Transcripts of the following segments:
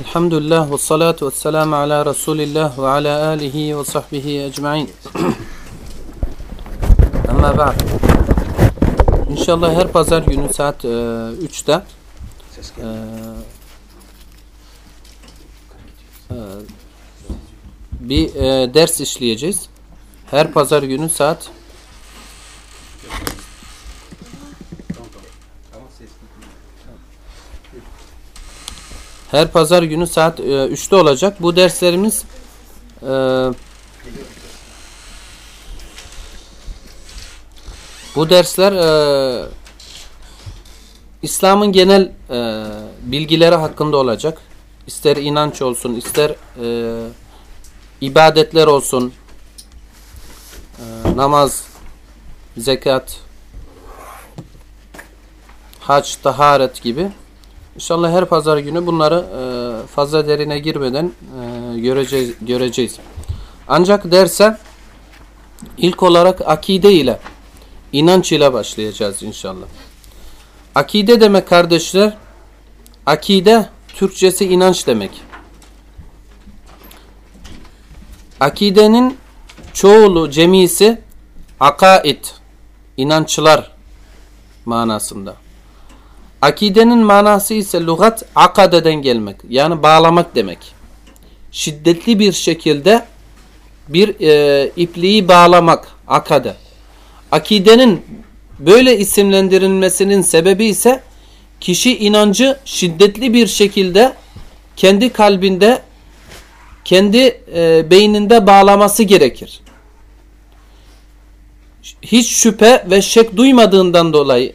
Elhamdülillah ve salatu ve selamu ala Resulillah ve ala alihi ve sahbihi ecma'in. Ama ba'd. İnşallah her pazar günü saat e, 3'te e, e, bir e, ders işleyeceğiz. Her pazar günü saat Her pazar günü saat e, 3'te olacak. Bu derslerimiz e, bu dersler e, İslam'ın genel e, bilgileri hakkında olacak. İster inanç olsun, ister e, ibadetler olsun, e, namaz, zekat, hac, taharet gibi. İnşallah her pazar günü bunları e, fazla derine girmeden e, göreceğiz, göreceğiz. Ancak derse ilk olarak akide ile inanç ile başlayacağız inşallah. Akide demek kardeşler, akide Türkçesi inanç demek. Akidenin çoğulu, cemisi akaid, inançlar manasında. Akidenin manası ise lügat akadeden gelmek. Yani bağlamak demek. Şiddetli bir şekilde bir e, ipliği bağlamak. Akade. Akidenin böyle isimlendirilmesinin sebebi ise kişi inancı şiddetli bir şekilde kendi kalbinde kendi e, beyninde bağlaması gerekir. Hiç şüphe ve şek duymadığından dolayı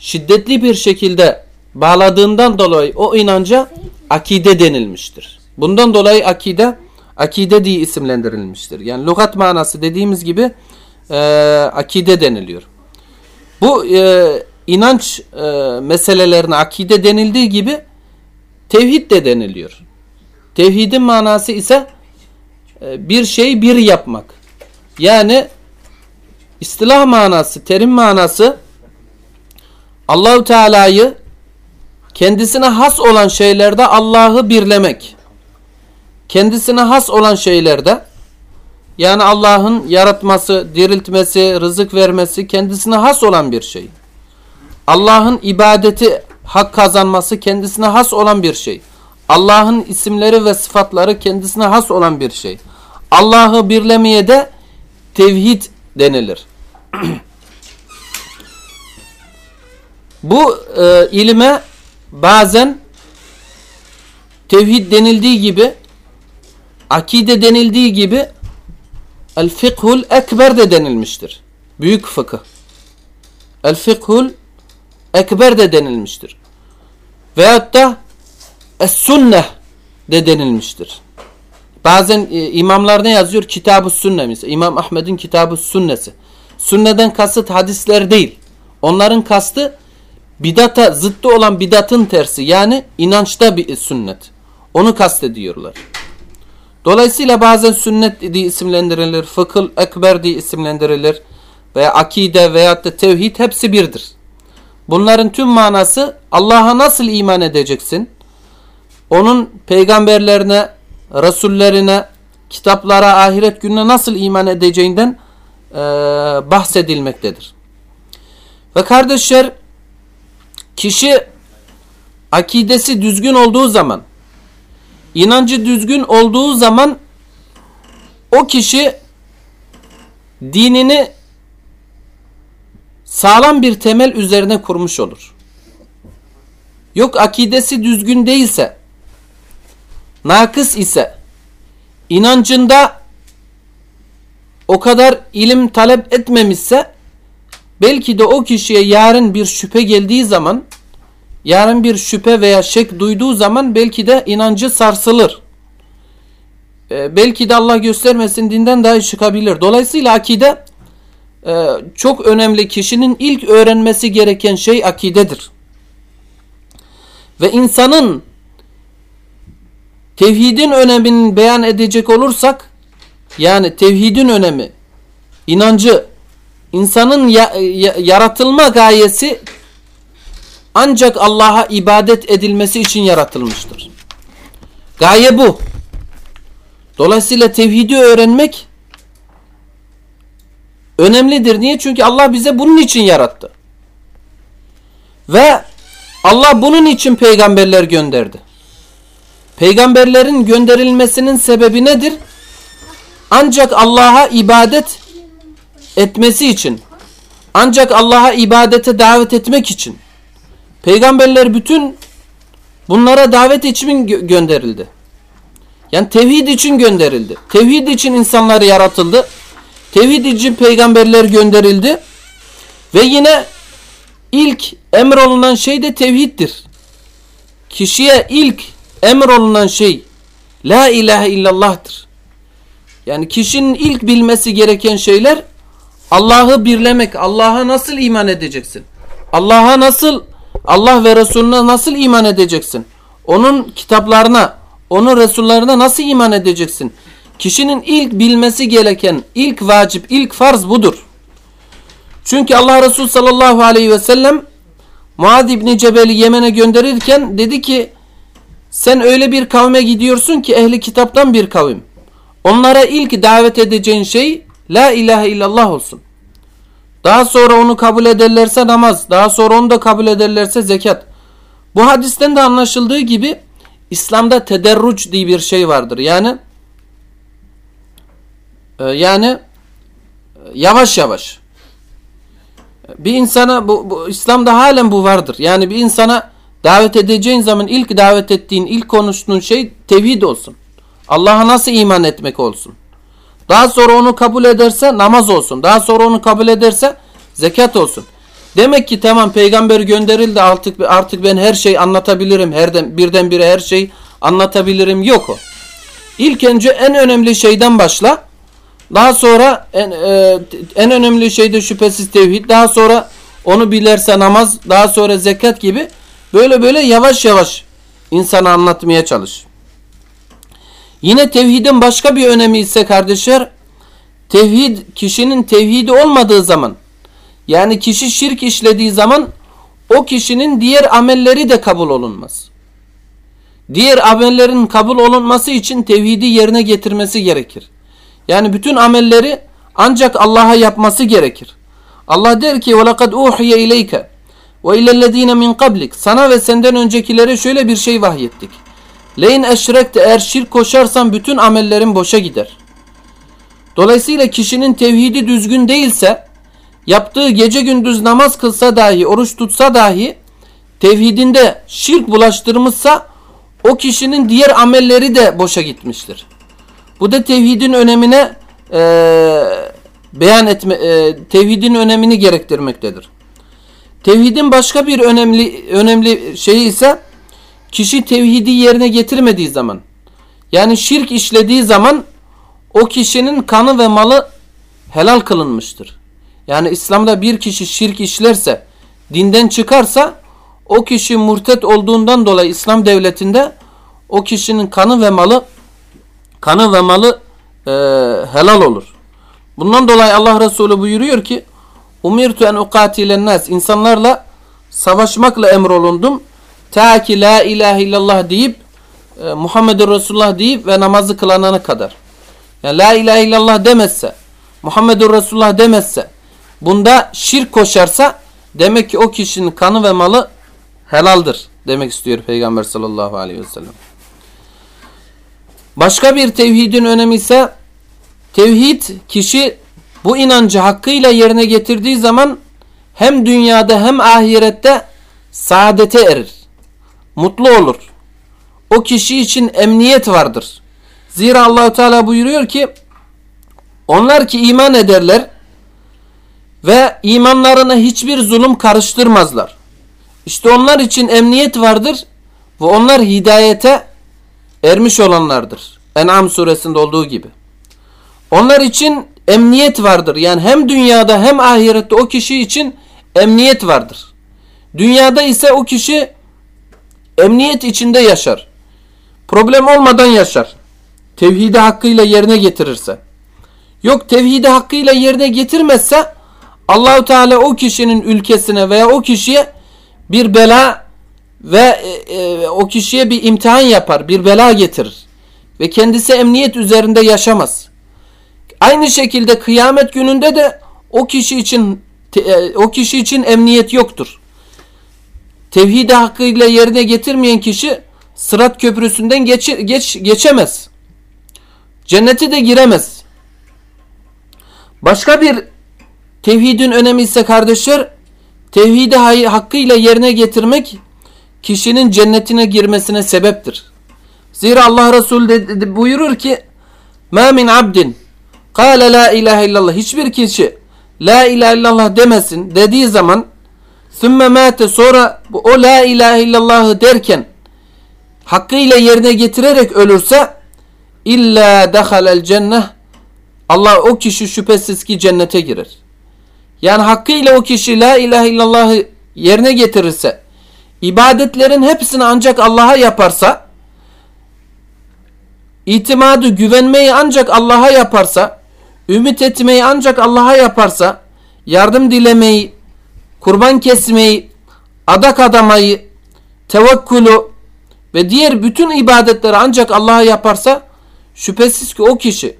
şiddetli bir şekilde bağladığından dolayı o inanca akide denilmiştir. Bundan dolayı akide akide diye isimlendirilmiştir. Yani lügat manası dediğimiz gibi e, akide deniliyor. Bu e, inanç e, meselelerine akide denildiği gibi tevhid de deniliyor. Tevhidin manası ise e, bir şey bir yapmak. Yani istilah manası, terim manası Allahu Teala'yı kendisine has olan şeylerde Allah'ı birlemek. Kendisine has olan şeylerde yani Allah'ın yaratması, diriltmesi, rızık vermesi kendisine has olan bir şey. Allah'ın ibadeti hak kazanması kendisine has olan bir şey. Allah'ın isimleri ve sıfatları kendisine has olan bir şey. Allah'ı birlemeye de tevhid denilir. Bu e, ilime bazen tevhid denildiği gibi akide denildiği gibi el fikhul ekber de denilmiştir. Büyük fıkıh. El fikhul ekber de denilmiştir. Veyahut da es sünneh de denilmiştir. Bazen e, imamlar ne yazıyor? Kitab-ı sünne mesela. İmam Ahmed'in kitab-ı sünnesi. Sünneden kasıt hadisler değil. Onların kastı bidata zıttı olan bidatın tersi yani inançta bir sünnet. Onu kastediyorlar. Dolayısıyla bazen sünnet diye isimlendirilir, fıkıh ekber diye isimlendirilir veya akide veya da tevhid hepsi birdir. Bunların tüm manası Allah'a nasıl iman edeceksin? Onun peygamberlerine, rasullerine, kitaplara, ahiret gününe nasıl iman edeceğinden e, bahsedilmektedir. Ve kardeşler Kişi akidesi düzgün olduğu zaman, inancı düzgün olduğu zaman o kişi dinini sağlam bir temel üzerine kurmuş olur. Yok akidesi düzgün değilse, nakıs ise, inancında o kadar ilim talep etmemişse, belki de o kişiye yarın bir şüphe geldiği zaman yarın bir şüphe veya şek duyduğu zaman belki de inancı sarsılır. Ee, belki de Allah göstermesin dinden daha çıkabilir. Dolayısıyla akide e, çok önemli kişinin ilk öğrenmesi gereken şey akidedir. Ve insanın tevhidin önemini beyan edecek olursak yani tevhidin önemi, inancı, insanın ya, ya, yaratılma gayesi ancak Allah'a ibadet edilmesi için yaratılmıştır. Gaye bu. Dolayısıyla tevhidi öğrenmek önemlidir. Niye? Çünkü Allah bize bunun için yarattı. Ve Allah bunun için peygamberler gönderdi. Peygamberlerin gönderilmesinin sebebi nedir? Ancak Allah'a ibadet etmesi için. Ancak Allah'a ibadete davet etmek için. Peygamberler bütün bunlara davet için gö gönderildi. Yani tevhid için gönderildi. Tevhid için insanlar yaratıldı. Tevhid için peygamberler gönderildi. Ve yine ilk emrolunan şey de tevhiddir. Kişiye ilk emrolunan şey La ilahe illallah'tır. Yani kişinin ilk bilmesi gereken şeyler Allah'ı birlemek. Allah'a nasıl iman edeceksin? Allah'a nasıl Allah ve Resulüne nasıl iman edeceksin? Onun kitaplarına, onun Resullerine nasıl iman edeceksin? Kişinin ilk bilmesi gereken ilk vacip, ilk farz budur. Çünkü Allah Resulü sallallahu aleyhi ve sellem Muad İbni Cebel'i Yemen'e gönderirken dedi ki sen öyle bir kavme gidiyorsun ki ehli kitaptan bir kavim. Onlara ilk davet edeceğin şey La ilahe illallah olsun. Daha sonra onu kabul ederlerse namaz. Daha sonra onu da kabul ederlerse zekat. Bu hadisten de anlaşıldığı gibi İslam'da tederruç diye bir şey vardır. Yani e, yani e, yavaş yavaş. Bir insana bu, bu İslam'da halen bu vardır. Yani bir insana davet edeceğin zaman ilk davet ettiğin, ilk konuştuğun şey tevhid olsun. Allah'a nasıl iman etmek olsun. Daha sonra onu kabul ederse namaz olsun. Daha sonra onu kabul ederse zekat olsun. Demek ki tamam peygamber gönderildi artık artık ben her şeyi anlatabilirim. Herden birdenbire her şeyi anlatabilirim. Yok o. İlk önce en önemli şeyden başla. Daha sonra en, e, en önemli şey de şüphesiz tevhid. Daha sonra onu bilerse namaz, daha sonra zekat gibi böyle böyle yavaş yavaş insana anlatmaya çalış. Yine tevhidin başka bir önemi ise kardeşler tevhid kişinin tevhidi olmadığı zaman yani kişi şirk işlediği zaman o kişinin diğer amelleri de kabul olunmaz. Diğer amellerin kabul olunması için tevhidi yerine getirmesi gerekir. Yani bütün amelleri ancak Allah'a yapması gerekir. Allah der ki وَلَقَدْ اُوحِيَ اِلَيْكَ وَاِلَى الَّذ۪ينَ مِنْ قَبْلِكَ Sana ve senden öncekilere şöyle bir şey vahyettik. Leyin eşrekte eğer şirk koşarsan bütün amellerin boşa gider. Dolayısıyla kişinin tevhidi düzgün değilse yaptığı gece gündüz namaz kılsa dahi oruç tutsa dahi tevhidinde şirk bulaştırmışsa o kişinin diğer amelleri de boşa gitmiştir. Bu da tevhidin önemine e, beyan etme, e, tevhidin önemini gerektirmektedir. Tevhidin başka bir önemli önemli şeyi ise kişi tevhidi yerine getirmediği zaman yani şirk işlediği zaman o kişinin kanı ve malı helal kılınmıştır. Yani İslam'da bir kişi şirk işlerse dinden çıkarsa o kişi murtet olduğundan dolayı İslam devletinde o kişinin kanı ve malı kanı ve malı e, helal olur. Bundan dolayı Allah Resulü buyuruyor ki Umirtu en ukatilen nas insanlarla savaşmakla emrolundum. Ta ki la ilahe illallah deyip e, Muhammedur Resulullah deyip ve namazı kılanana kadar. Yani la ilahe illallah demezse Muhammedur Resulullah demezse bunda şirk koşarsa demek ki o kişinin kanı ve malı helaldir demek istiyor Peygamber sallallahu aleyhi ve sellem. Başka bir tevhidin önemi ise tevhid kişi bu inancı hakkıyla yerine getirdiği zaman hem dünyada hem ahirette saadete erir. Mutlu olur. O kişi için emniyet vardır. Zira Allahu Teala buyuruyor ki onlar ki iman ederler ve imanlarına hiçbir zulüm karıştırmazlar. İşte onlar için emniyet vardır ve onlar hidayete ermiş olanlardır. En'am suresinde olduğu gibi. Onlar için emniyet vardır. Yani hem dünyada hem ahirette o kişi için emniyet vardır. Dünyada ise o kişi emniyet içinde yaşar. Problem olmadan yaşar. Tevhidi hakkıyla yerine getirirse. Yok tevhidi hakkıyla yerine getirmezse Allahu Teala o kişinin ülkesine veya o kişiye bir bela ve e, e, o kişiye bir imtihan yapar, bir bela getirir. Ve kendisi emniyet üzerinde yaşamaz. Aynı şekilde kıyamet gününde de o kişi için e, o kişi için emniyet yoktur Tevhid hakkıyla yerine getirmeyen kişi Sırat köprüsünden geç, geç, geçemez. Cennete de giremez. Başka bir tevhidin önemi ise kardeşler tevhidi hakkıyla yerine getirmek kişinin cennetine girmesine sebeptir. Zira Allah Resulü de, de, buyurur ki مَا مِنْ عَبْدٍ قَالَ لَا اِلَٰهَ illallah Hiçbir kişi La ilahe illallah demesin dediği zaman Sümme mâte sonra o la ilahe illallahı derken hakkıyla yerine getirerek ölürse illa dehalel cenneh Allah o kişi şüphesiz ki cennete girer. Yani hakkıyla o kişi la ilahe illallahı yerine getirirse ibadetlerin hepsini ancak Allah'a yaparsa itimadı güvenmeyi ancak Allah'a yaparsa ümit etmeyi ancak Allah'a yaparsa yardım dilemeyi kurban kesmeyi adak adamayı tevekkülü ve diğer bütün ibadetleri ancak Allah'a yaparsa şüphesiz ki o kişi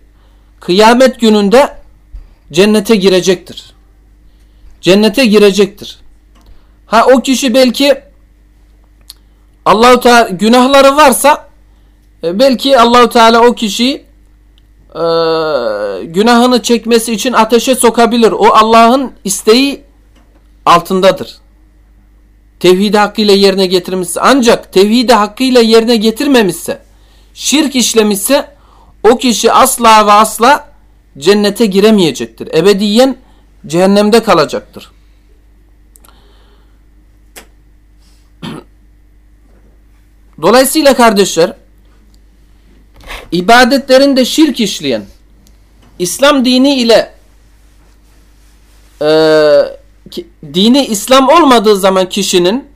kıyamet gününde cennete girecektir. Cennete girecektir. Ha o kişi belki Allahu Teala günahları varsa e, belki Allahu Teala o kişiyi e, günahını çekmesi için ateşe sokabilir. O Allah'ın isteği altındadır tevhidi hakkıyla yerine getirmişse ancak tevhidi hakkıyla yerine getirmemişse şirk işlemişse o kişi asla ve asla cennete giremeyecektir. Ebediyen cehennemde kalacaktır. Dolayısıyla kardeşler ibadetlerinde şirk işleyen İslam dini ile eee dini İslam olmadığı zaman kişinin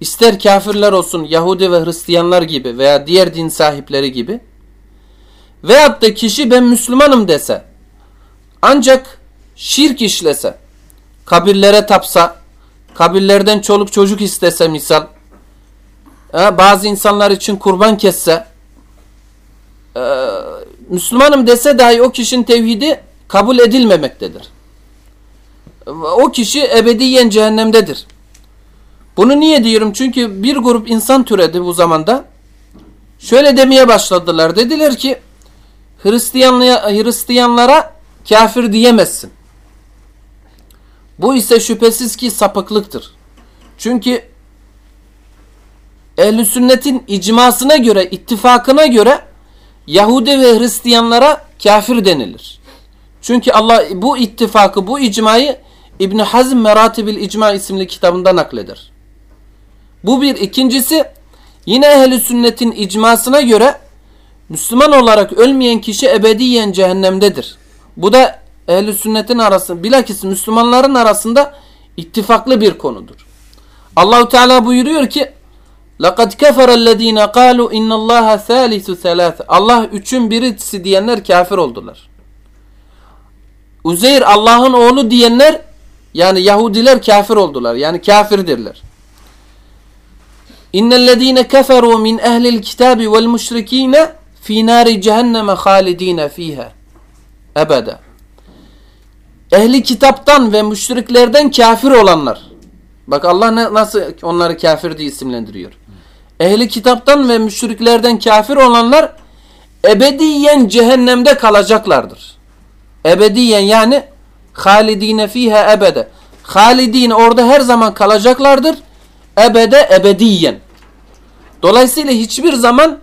ister kafirler olsun Yahudi ve Hristiyanlar gibi veya diğer din sahipleri gibi veyahut da kişi ben Müslümanım dese ancak şirk işlese kabirlere tapsa kabirlerden çoluk çocuk istese misal bazı insanlar için kurban kesse Müslümanım dese dahi o kişinin tevhidi kabul edilmemektedir o kişi ebediyen cehennemdedir. Bunu niye diyorum? Çünkü bir grup insan türedi bu zamanda. Şöyle demeye başladılar. Dediler ki Hristiyanlara kafir diyemezsin. Bu ise şüphesiz ki sapıklıktır. Çünkü ehl sünnetin icmasına göre, ittifakına göre Yahudi ve Hristiyanlara kafir denilir. Çünkü Allah bu ittifakı, bu icmayı İbn Hazm Meratibil İcma isimli kitabında nakleder. Bu bir. ikincisi yine ehli sünnetin icmasına göre Müslüman olarak ölmeyen kişi ebediyen cehennemdedir. Bu da ehli sünnetin arasında bilakis Müslümanların arasında ittifaklı bir konudur. Allahu Teala buyuruyor ki لَقَدْ كَفَرَ الَّذ۪ينَ قَالُوا اِنَّ اللّٰهَ ثَالِثُ ثَلَاثَ Allah üçün birisi diyenler kafir oldular. Uzeyr Allah'ın oğlu diyenler yani Yahudiler kafir oldular. Yani kafirdirler. İnnellezîne keferû min ehlil kitâbi vel müşrikîne fî nâri cehenneme hâlidîne fîhâ. Ebede. Ehli kitaptan ve müşriklerden kafir olanlar. Bak Allah nasıl onları kafir diye isimlendiriyor. Ehli kitaptan ve müşriklerden kafir olanlar ebediyen cehennemde kalacaklardır. Ebediyen yani halidine fiha ebede. Halidin orada her zaman kalacaklardır. Ebede ebediyen. Dolayısıyla hiçbir zaman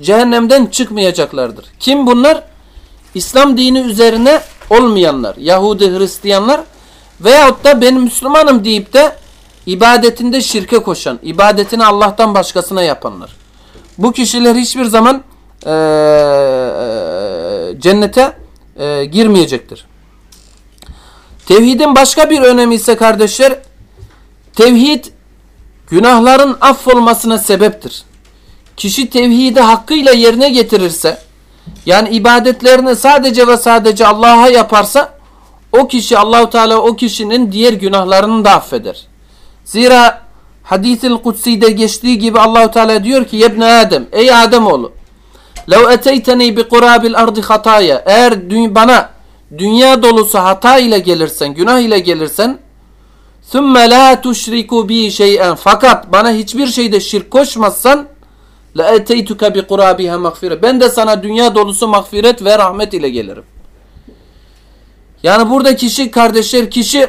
cehennemden çıkmayacaklardır. Kim bunlar? İslam dini üzerine olmayanlar. Yahudi, Hristiyanlar veyahut da ben Müslümanım deyip de ibadetinde şirke koşan, ibadetini Allah'tan başkasına yapanlar. Bu kişiler hiçbir zaman e, cennete e, girmeyecektir. Tevhidin başka bir önemi ise kardeşler, tevhid günahların affolmasına sebeptir. Kişi tevhidi hakkıyla yerine getirirse, yani ibadetlerini sadece ve sadece Allah'a yaparsa, o kişi Allahu Teala o kişinin diğer günahlarını da affeder. Zira Hadis-i Kutsi'de geçtiği gibi Allahu Teala diyor ki Yebne Adem ey Adem oğlu Lev eteyteni bi kurabil ardı hataya eğer bana dünya dolusu hata ile gelirsen günah ile gelirsen ثُمَّ لَا تُشْرِكُ بِي şey'en fakat bana hiçbir şeyde şirk koşmazsan لَاَتَيْتُكَ بِقُرَابِهَا مَغْفِرَ Ben de sana dünya dolusu mağfiret ve rahmet ile gelirim. Yani burada kişi kardeşler kişi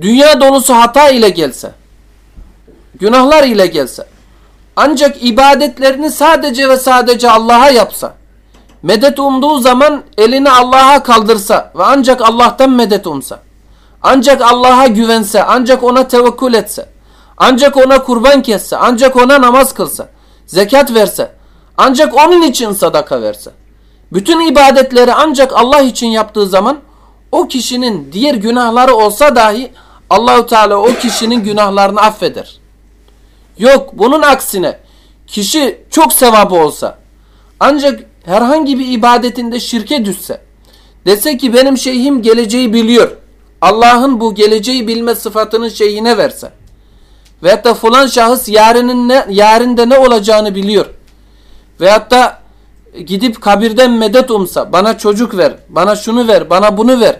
dünya dolusu hata ile gelse günahlar ile gelse ancak ibadetlerini sadece ve sadece Allah'a yapsa medet umduğu zaman elini Allah'a kaldırsa ve ancak Allah'tan medet umsa ancak Allah'a güvense ancak ona tevekkül etse ancak ona kurban kesse ancak ona namaz kılsa zekat verse ancak onun için sadaka verse bütün ibadetleri ancak Allah için yaptığı zaman o kişinin diğer günahları olsa dahi Allahu Teala o kişinin günahlarını affeder. Yok bunun aksine kişi çok sevabı olsa ancak herhangi bir ibadetinde şirke düşse dese ki benim şeyhim geleceği biliyor. Allah'ın bu geleceği bilme sıfatının şeyhine verse veyahut da falan şahıs yarının ne, yarinde ne olacağını biliyor. Veyahut da gidip kabirden medet umsa bana çocuk ver, bana şunu ver, bana bunu ver.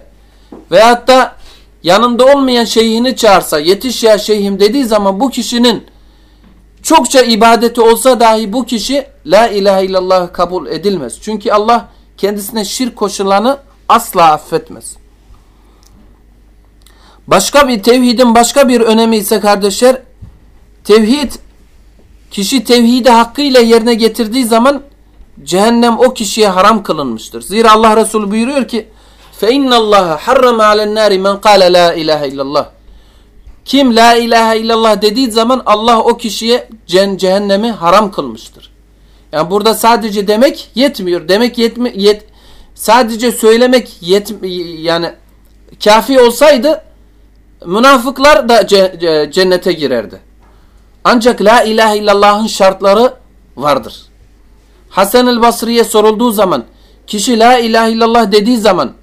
Veyahut da yanında olmayan şeyhini çağırsa yetiş ya şeyhim dediği zaman bu kişinin çokça ibadeti olsa dahi bu kişi la ilahe illallah kabul edilmez. Çünkü Allah kendisine şirk koşulanı asla affetmez. Başka bir tevhidin başka bir önemi ise kardeşler tevhid kişi tevhidi hakkıyla yerine getirdiği zaman cehennem o kişiye haram kılınmıştır. Zira Allah Resulü buyuruyor ki فَاِنَّ اللّٰهَ حَرَّمَ عَلَى النَّارِ مَنْ قَالَ لَا اِلَٰهَ illallah. Kim la ilahe illallah dediği zaman Allah o kişiye cehennemi haram kılmıştır. Yani burada sadece demek yetmiyor. Demek yetmi yet sadece söylemek yet yani kafi olsaydı münafıklar da cennete girerdi. Ancak la ilahe illallah'ın şartları vardır. Hasan el Basri'ye sorulduğu zaman kişi la ilahe illallah dediği zaman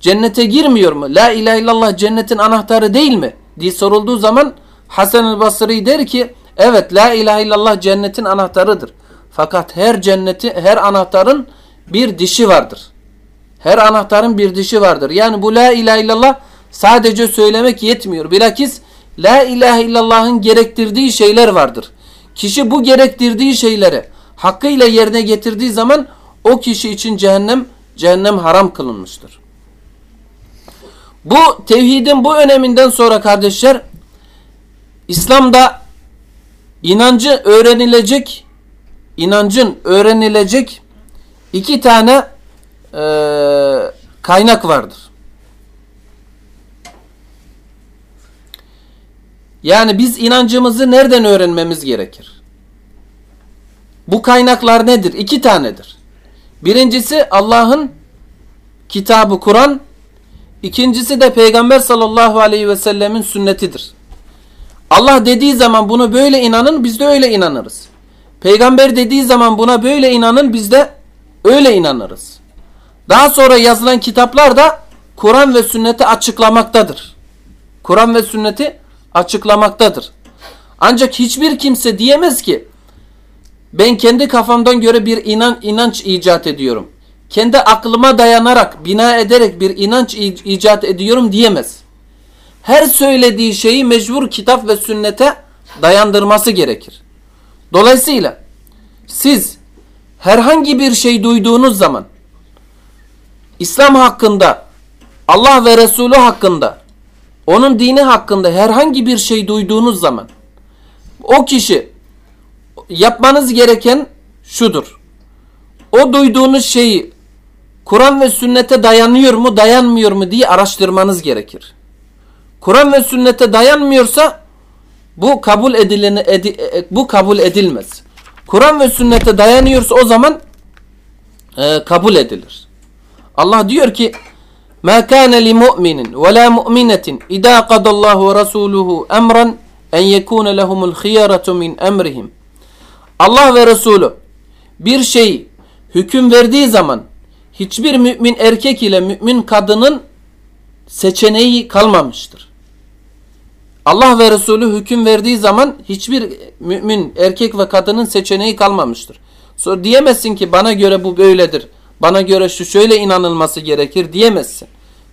cennete girmiyor mu? La ilahe illallah cennetin anahtarı değil mi? diye sorulduğu zaman Hasan el Basri der ki evet la ilahe illallah cennetin anahtarıdır. Fakat her cenneti her anahtarın bir dişi vardır. Her anahtarın bir dişi vardır. Yani bu la ilahe illallah sadece söylemek yetmiyor. Bilakis la ilahe illallah'ın gerektirdiği şeyler vardır. Kişi bu gerektirdiği şeyleri hakkıyla yerine getirdiği zaman o kişi için cehennem cehennem haram kılınmıştır. Bu tevhidin bu öneminden sonra kardeşler İslam'da inancı öğrenilecek inancın öğrenilecek iki tane e, kaynak vardır. Yani biz inancımızı nereden öğrenmemiz gerekir? Bu kaynaklar nedir? İki tanedir. Birincisi Allah'ın kitabı Kur'an İkincisi de Peygamber sallallahu aleyhi ve sellemin sünnetidir. Allah dediği zaman bunu böyle inanın biz de öyle inanırız. Peygamber dediği zaman buna böyle inanın biz de öyle inanırız. Daha sonra yazılan kitaplar da Kur'an ve sünneti açıklamaktadır. Kur'an ve sünneti açıklamaktadır. Ancak hiçbir kimse diyemez ki ben kendi kafamdan göre bir inan inanç icat ediyorum kendi aklıma dayanarak, bina ederek bir inanç icat ediyorum diyemez. Her söylediği şeyi mecbur kitap ve sünnete dayandırması gerekir. Dolayısıyla siz herhangi bir şey duyduğunuz zaman İslam hakkında, Allah ve Resulü hakkında, onun dini hakkında herhangi bir şey duyduğunuz zaman o kişi yapmanız gereken şudur. O duyduğunuz şeyi Kur'an ve sünnete dayanıyor mu dayanmıyor mu diye araştırmanız gerekir. Kur'an ve sünnete dayanmıyorsa bu kabul edileni edi, e, e, bu kabul edilmez. Kur'an ve sünnete dayanıyorsa o zaman e, kabul edilir. Allah diyor ki: "Ma kana li mu'minin ve la mu'minatin idâ qadallahu ve rasuluhu emran en yekûne lehumul khiyaratu min emrihim." Allah ve Resulü bir şeyi hüküm verdiği zaman hiçbir mümin erkek ile mümin kadının seçeneği kalmamıştır. Allah ve Resulü hüküm verdiği zaman hiçbir mümin erkek ve kadının seçeneği kalmamıştır. Sonra diyemezsin ki bana göre bu böyledir. Bana göre şu şöyle inanılması gerekir diyemezsin.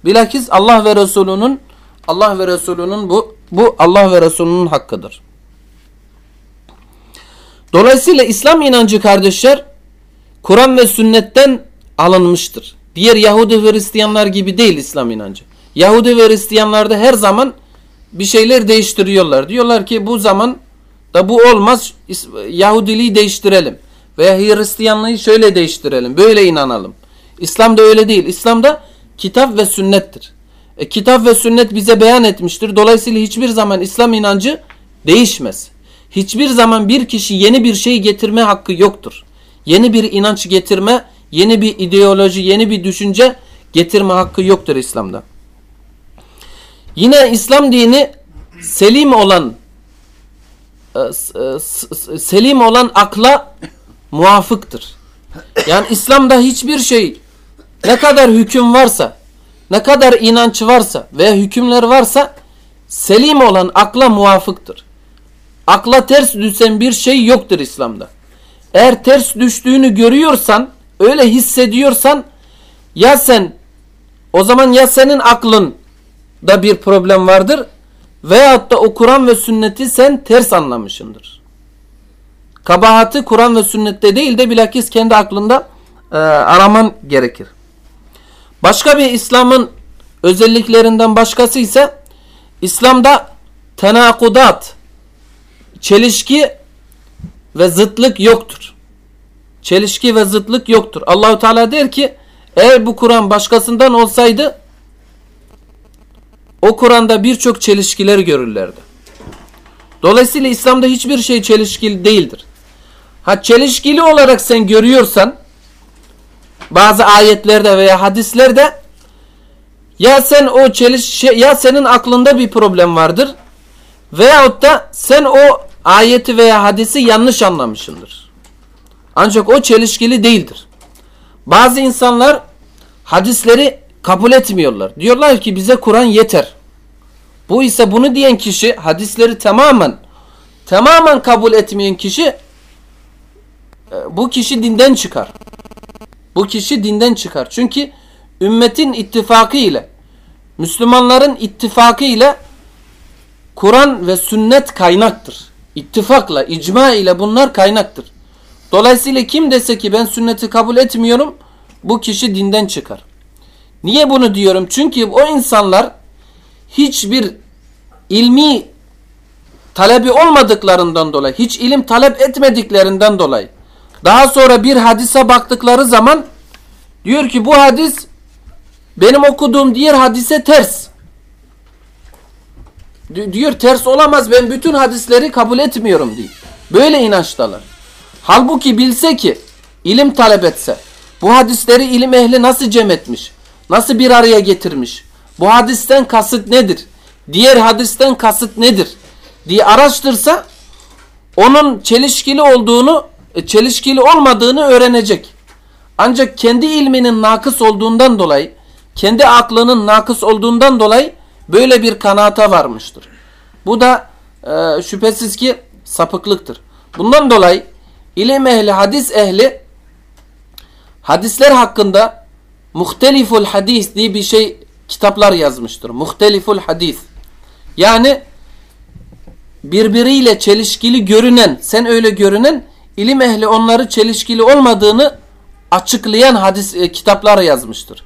Bilakis Allah ve Resulünün Allah ve Resulünün bu bu Allah ve Resulünün hakkıdır. Dolayısıyla İslam inancı kardeşler Kur'an ve sünnetten alınmıştır. Diğer Yahudi ve Hristiyanlar gibi değil İslam inancı. Yahudi ve Hristiyanlarda her zaman bir şeyler değiştiriyorlar. Diyorlar ki bu zaman da bu olmaz Yahudiliği değiştirelim. Veya Hristiyanlığı şöyle değiştirelim. Böyle inanalım. İslam'da öyle değil. İslam'da kitap ve sünnettir. E, kitap ve sünnet bize beyan etmiştir. Dolayısıyla hiçbir zaman İslam inancı değişmez. Hiçbir zaman bir kişi yeni bir şey getirme hakkı yoktur. Yeni bir inanç getirme, yeni bir ideoloji, yeni bir düşünce getirme hakkı yoktur İslam'da. Yine İslam dini selim olan e, e, selim olan akla muvafıktır. Yani İslam'da hiçbir şey ne kadar hüküm varsa, ne kadar inanç varsa veya hükümler varsa selim olan akla muvafıktır. Akla ters düşen bir şey yoktur İslam'da. Eğer ters düştüğünü görüyorsan, öyle hissediyorsan ya sen o zaman ya senin aklın da bir problem vardır veyahut da o Kur'an ve sünneti sen ters anlamışındır. Kabahati Kur'an ve sünnette değil de bilakis kendi aklında e, araman gerekir. Başka bir İslam'ın özelliklerinden başkası ise İslam'da tenakudat, çelişki ve zıtlık yoktur. Çelişki ve zıtlık yoktur. Allahu Teala der ki eğer bu Kur'an başkasından olsaydı o Kur'an'da birçok çelişkiler görürlerdi. Dolayısıyla İslam'da hiçbir şey çelişkili değildir. Ha çelişkili olarak sen görüyorsan bazı ayetlerde veya hadislerde ya sen o çeliş şey, ya senin aklında bir problem vardır veyahut da sen o ayeti veya hadisi yanlış anlamışsındır. Ancak o çelişkili değildir. Bazı insanlar hadisleri kabul etmiyorlar. Diyorlar ki bize Kur'an yeter. Bu ise bunu diyen kişi hadisleri tamamen tamamen kabul etmeyen kişi e, bu kişi dinden çıkar. Bu kişi dinden çıkar. Çünkü ümmetin ittifakı ile Müslümanların ittifakı ile Kur'an ve sünnet kaynaktır. İttifakla, icma ile bunlar kaynaktır. Dolayısıyla kim dese ki ben sünneti kabul etmiyorum bu kişi dinden çıkar. Niye bunu diyorum? Çünkü o insanlar hiçbir ilmi talebi olmadıklarından dolayı, hiç ilim talep etmediklerinden dolayı daha sonra bir hadise baktıkları zaman diyor ki bu hadis benim okuduğum diğer hadise ters. Diyor ters olamaz ben bütün hadisleri kabul etmiyorum diyor. Böyle inançtalar. Halbuki bilse ki ilim talep etse bu hadisleri ilim ehli nasıl cem etmiş? Nasıl bir araya getirmiş? Bu hadisten kasıt nedir? Diğer hadisten kasıt nedir? diye araştırsa onun çelişkili olduğunu, e, çelişkili olmadığını öğrenecek. Ancak kendi ilminin nakıs olduğundan dolayı, kendi aklının nakıs olduğundan dolayı böyle bir kanaata varmıştır. Bu da e, şüphesiz ki sapıklıktır. Bundan dolayı ilim ehli, hadis ehli hadisler hakkında muhteliful hadis diye bir şey kitaplar yazmıştır. Muhteliful hadis. Yani birbiriyle çelişkili görünen, sen öyle görünen ilim ehli onları çelişkili olmadığını açıklayan hadis e, kitaplar yazmıştır.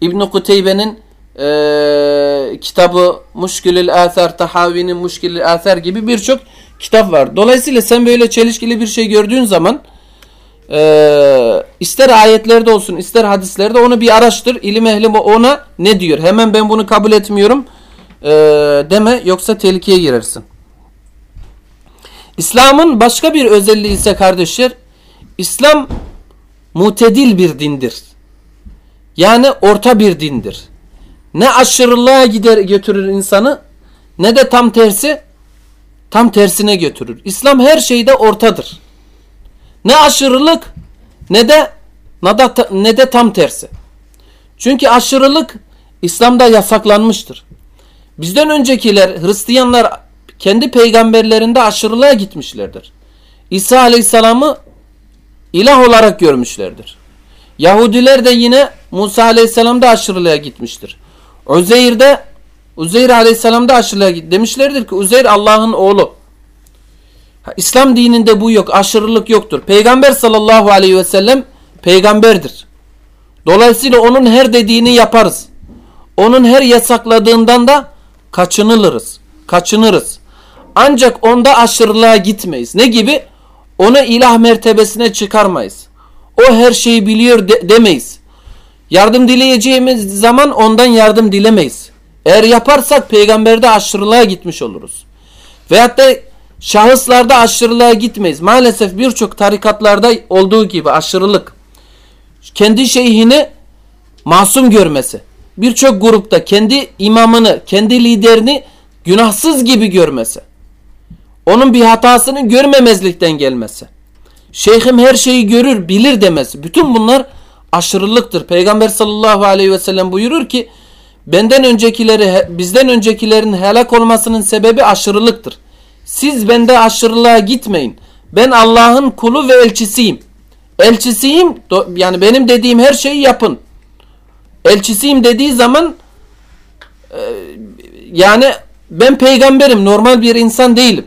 İbn Kuteybe'nin e, kitabı Muşkilül Athar, Tahavi'nin Muşkilül Athar gibi birçok kitap var. Dolayısıyla sen böyle çelişkili bir şey gördüğün zaman e, ister ayetlerde olsun ister hadislerde onu bir araştır. İlim ehli ona ne diyor? Hemen ben bunu kabul etmiyorum e, deme yoksa tehlikeye girersin. İslam'ın başka bir özelliği ise kardeşler İslam mutedil bir dindir. Yani orta bir dindir. Ne aşırılığa gider götürür insanı ne de tam tersi tam tersine götürür. İslam her şeyde ortadır. Ne aşırılık ne de ne de tam tersi. Çünkü aşırılık İslam'da yasaklanmıştır. Bizden öncekiler Hristiyanlar kendi peygamberlerinde aşırılığa gitmişlerdir. İsa Aleyhisselam'ı ilah olarak görmüşlerdir. Yahudiler de yine Musa Aleyhisselam'da aşırılığa gitmiştir. Uzeyr'de Uzeyr Aleyhisselam'da aşırılığa git demişlerdir ki Uzeyr Allah'ın oğlu. İslam dininde bu yok. Aşırılık yoktur. Peygamber sallallahu aleyhi ve sellem peygamberdir. Dolayısıyla onun her dediğini yaparız. Onun her yasakladığından da kaçınılırız. Kaçınırız. Ancak onda aşırılığa gitmeyiz. Ne gibi? Onu ilah mertebesine çıkarmayız. O her şeyi biliyor de demeyiz. Yardım dileyeceğimiz zaman ondan yardım dilemeyiz. Eğer yaparsak peygamberde aşırılığa gitmiş oluruz. Veyahut da şahıslarda aşırılığa gitmeyiz. Maalesef birçok tarikatlarda olduğu gibi aşırılık. Kendi şeyhini masum görmesi. Birçok grupta kendi imamını, kendi liderini günahsız gibi görmesi. Onun bir hatasını görmemezlikten gelmesi. Şeyhim her şeyi görür, bilir demesi. Bütün bunlar aşırılıktır. Peygamber sallallahu aleyhi ve sellem buyurur ki benden öncekileri, bizden öncekilerin helak olmasının sebebi aşırılıktır. Siz bende aşırılığa gitmeyin. Ben Allah'ın kulu ve elçisiyim. Elçisiyim yani benim dediğim her şeyi yapın. Elçisiyim dediği zaman e, yani ben peygamberim normal bir insan değilim.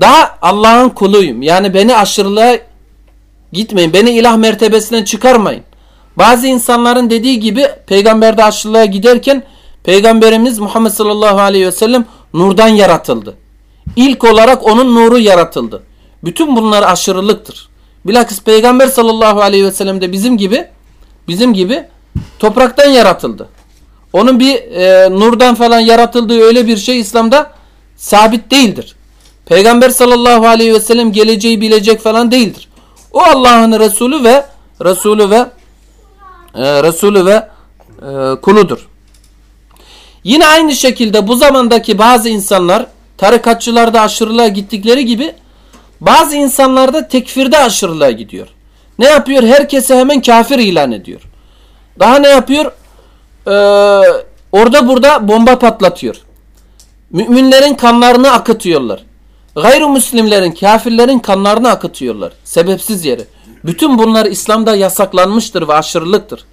Daha Allah'ın kuluyum. Yani beni aşırılığa gitmeyin. Beni ilah mertebesinden çıkarmayın. Bazı insanların dediği gibi peygamberde aşırılığa giderken peygamberimiz Muhammed sallallahu aleyhi ve sellem nurdan yaratıldı. İlk olarak onun nuru yaratıldı. Bütün bunlar aşırılıktır. Bilakis peygamber sallallahu aleyhi ve sellem de bizim gibi bizim gibi topraktan yaratıldı. Onun bir e, nurdan falan yaratıldığı öyle bir şey İslam'da sabit değildir. Peygamber sallallahu aleyhi ve sellem geleceği bilecek falan değildir. O Allah'ın Resulü ve Resulü ve e, Resulü ve e, kuludur. Yine aynı şekilde bu zamandaki bazı insanlar tarikatçılarda aşırılığa gittikleri gibi bazı insanlar da tekfirde aşırılığa gidiyor. Ne yapıyor? Herkese hemen kafir ilan ediyor. Daha ne yapıyor? Ee, orada burada bomba patlatıyor. Müminlerin kanlarını akıtıyorlar. Gayrimüslimlerin, kafirlerin kanlarını akıtıyorlar. Sebepsiz yere. Bütün bunlar İslam'da yasaklanmıştır ve aşırılıktır.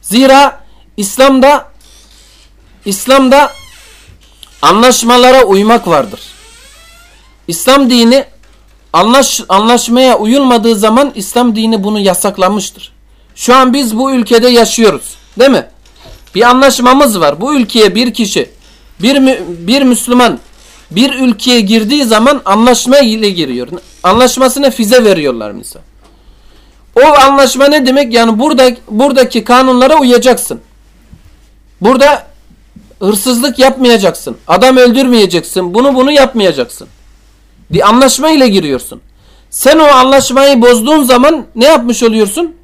Zira İslam'da İslam'da anlaşmalara uymak vardır. İslam dini anlaş, anlaşmaya uyulmadığı zaman İslam dini bunu yasaklamıştır. Şu an biz bu ülkede yaşıyoruz. Değil mi? Bir anlaşmamız var. Bu ülkeye bir kişi, bir, bir Müslüman bir ülkeye girdiği zaman anlaşma ile giriyor. Anlaşmasına fize veriyorlar mesela. O anlaşma ne demek? Yani burada buradaki kanunlara uyacaksın. Burada hırsızlık yapmayacaksın. Adam öldürmeyeceksin. Bunu bunu yapmayacaksın. Bir anlaşma ile giriyorsun. Sen o anlaşmayı bozduğun zaman ne yapmış oluyorsun?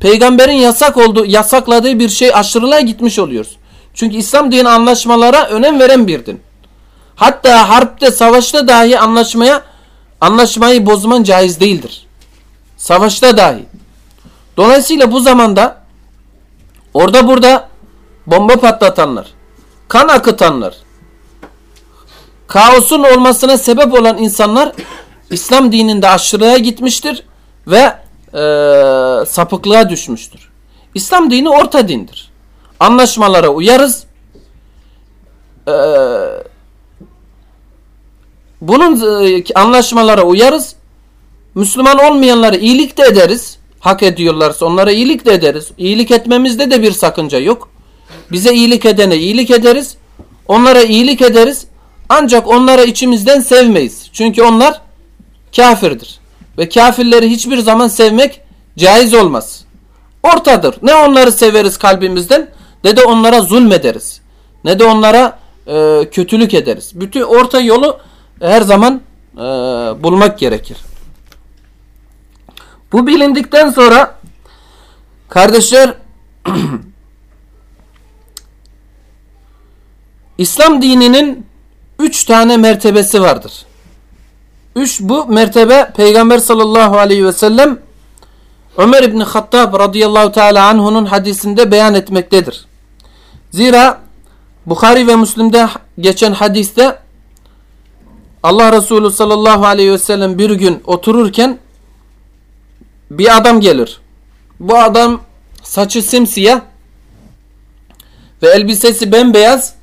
Peygamberin yasak olduğu, yasakladığı bir şey aşırılığa gitmiş oluyorsun. Çünkü İslam dini anlaşmalara önem veren bir din. Hatta harpte, savaşta dahi anlaşmaya anlaşmayı bozman caiz değildir. Savaşta dahi. Dolayısıyla bu zamanda orada burada bomba patlatanlar, kan akıtanlar, kaosun olmasına sebep olan insanlar İslam dininde aşırıya gitmiştir ve e, sapıklığa düşmüştür. İslam dini orta dindir. Anlaşmalara uyarız. E, bunun e, anlaşmalara uyarız. Müslüman olmayanlara iyilik de ederiz. Hak ediyorlarsa onlara iyilik de ederiz. İyilik etmemizde de bir sakınca yok. Bize iyilik edene iyilik ederiz. Onlara iyilik ederiz. Ancak onlara içimizden sevmeyiz. Çünkü onlar kafirdir. Ve kafirleri hiçbir zaman sevmek caiz olmaz. Ortadır. Ne onları severiz kalbimizden ne de onlara zulmederiz. Ne de onlara e, kötülük ederiz. Bütün orta yolu her zaman e, bulmak gerekir. Bu bilindikten sonra kardeşler İslam dininin üç tane mertebesi vardır. Üç bu mertebe Peygamber sallallahu aleyhi ve sellem Ömer İbni Hattab radıyallahu teala anhunun hadisinde beyan etmektedir. Zira Bukhari ve Müslim'de geçen hadiste Allah Resulü sallallahu aleyhi ve sellem bir gün otururken bir adam gelir. Bu adam saçı simsiyah ve elbisesi bembeyaz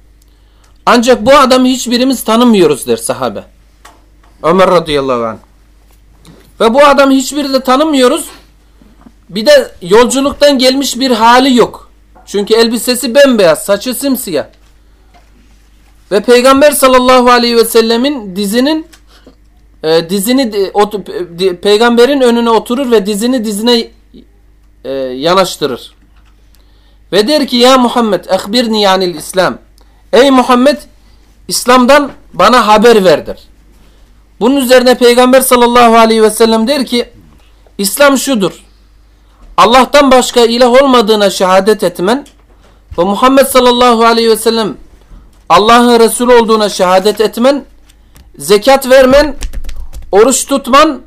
ancak bu adamı hiçbirimiz tanımıyoruz der sahabe. Ömer radıyallahu anh. Ve bu adamı hiçbiri de tanımıyoruz. Bir de yolculuktan gelmiş bir hali yok. Çünkü elbisesi bembeyaz, saçı simsiyah. Ve Peygamber sallallahu aleyhi ve sellemin dizinin e, dizini ot, di, peygamberin önüne oturur ve dizini dizine e, yanaştırır. Ve der ki ya Muhammed ehbirni yanil İslam. Ey Muhammed İslam'dan bana haber verdir. Bunun üzerine Peygamber sallallahu aleyhi ve sellem der ki İslam şudur. Allah'tan başka ilah olmadığına şehadet etmen ve Muhammed sallallahu aleyhi ve sellem Allah'ın Resulü olduğuna şehadet etmen, zekat vermen, oruç tutman,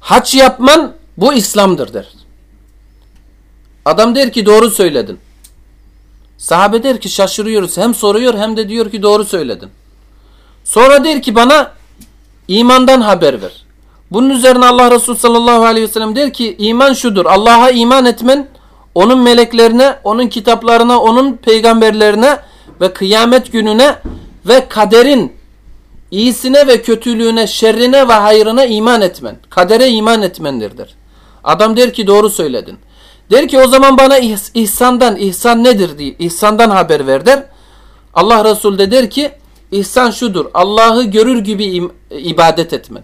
haç yapman bu İslam'dır der. Adam der ki doğru söyledin. Sahabe der ki şaşırıyoruz. Hem soruyor hem de diyor ki doğru söyledin. Sonra der ki bana imandan haber ver. Bunun üzerine Allah Resulü sallallahu aleyhi ve sellem der ki iman şudur. Allah'a iman etmen, onun meleklerine, onun kitaplarına, onun peygamberlerine ve kıyamet gününe ve kaderin iyisine ve kötülüğüne, şerrine ve hayrına iman etmen. Kadere iman etmendir der. Adam der ki doğru söyledin. Der ki o zaman bana ihsandan, ihsan nedir diye, ihsandan haber ver der. Allah Resulü de der ki ihsan şudur. Allah'ı görür gibi ibadet etmen.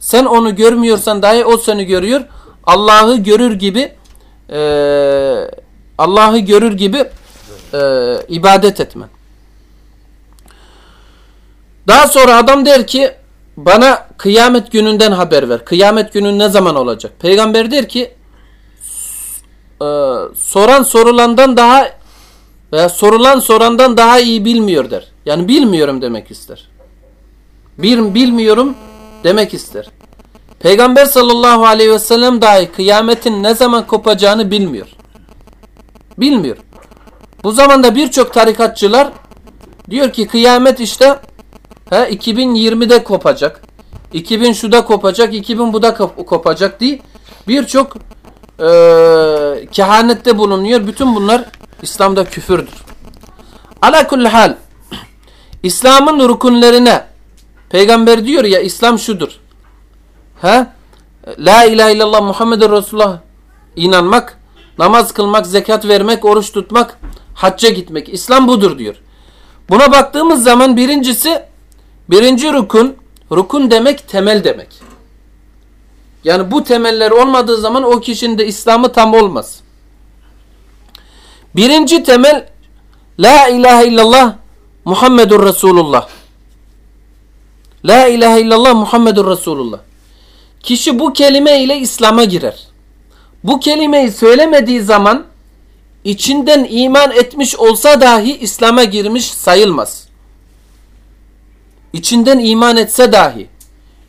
Sen onu görmüyorsan dahi o seni görüyor. Allah'ı görür gibi e, Allah'ı görür gibi e, ibadet etmen. Daha sonra adam der ki bana kıyamet gününden haber ver. Kıyamet günü ne zaman olacak? Peygamber der ki e, soran sorulandan daha veya sorulan sorandan daha iyi bilmiyor der. Yani bilmiyorum demek ister. Bir, bilmiyorum demek ister. Peygamber sallallahu aleyhi ve sellem dahi kıyametin ne zaman kopacağını bilmiyor. Bilmiyor. Bu zamanda birçok tarikatçılar diyor ki kıyamet işte he, 2020'de kopacak. 2000 şuda kopacak, 2000 bu da kopacak diye birçok e, kehanette bulunuyor. Bütün bunlar İslam'da küfürdür. Ala kulli hal İslam'ın rukunlerine peygamber diyor ya İslam şudur. Ha? La ilahe illallah Muhammedur Resulullah inanmak, namaz kılmak, zekat vermek, oruç tutmak, hacca gitmek. İslam budur diyor. Buna baktığımız zaman birincisi birinci rukun rukun demek temel demek. Yani bu temeller olmadığı zaman o kişinin de İslam'ı tam olmaz. Birinci temel La ilahe illallah Muhammedur Resulullah. La ilahe illallah Muhammedur Resulullah. Kişi bu kelime ile İslam'a girer. Bu kelimeyi söylemediği zaman içinden iman etmiş olsa dahi İslam'a girmiş sayılmaz. İçinden iman etse dahi,